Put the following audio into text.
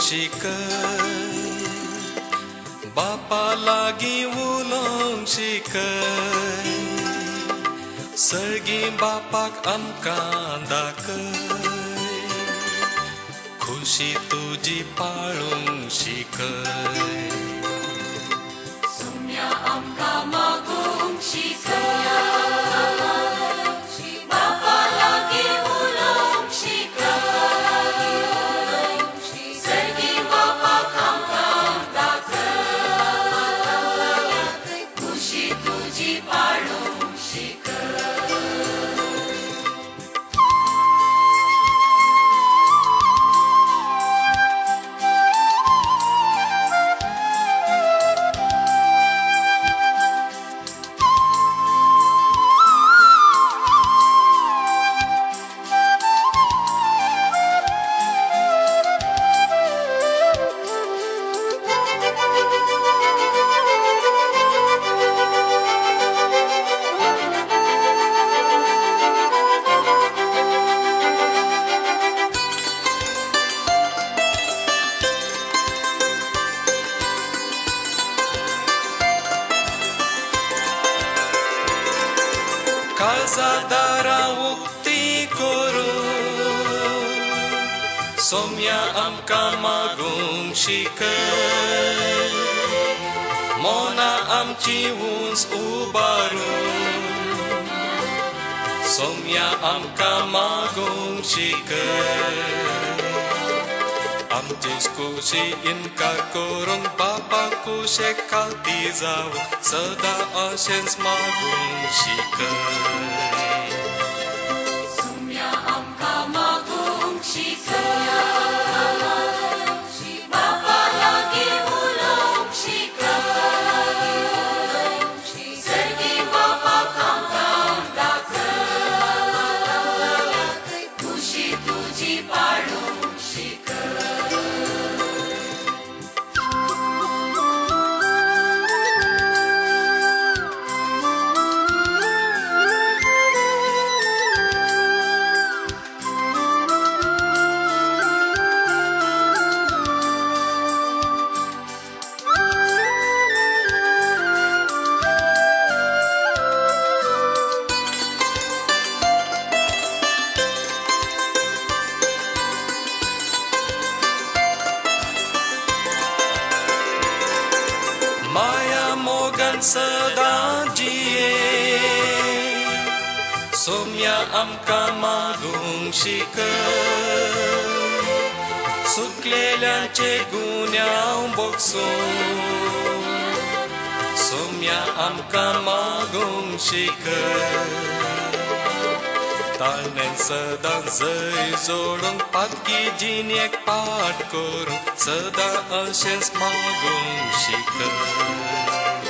शिकय बापा लागी उलोवंक शिकय सर्गी बापाक आमकां दाखय खुशी तुजी पाळूंक शिकय सुम्या आमकां मागूंक शिकया సదరా ఉక్తి కొరు సోమ్యా అమ్కా మాగుం శిక మోనా అమ్చి ఉన్స్ ఉబారు సోమ్యా అమ్కా మాగుం శికర్ Discuții în carcorun, papa cu șecaltizau, să da asens magun și. Sumia am ca magun și căi. Parlo și मोगान सदां जिये सोम्या आमकां मागूंक शिकय सुकलेल्यांचे गुन्यांव बोगसून सोम्या आमकां मागूंक शिकय ताळमेन सदां जय जोडून पातकी जिणेक पाट करून सदां अशेंच मागूंक शिकय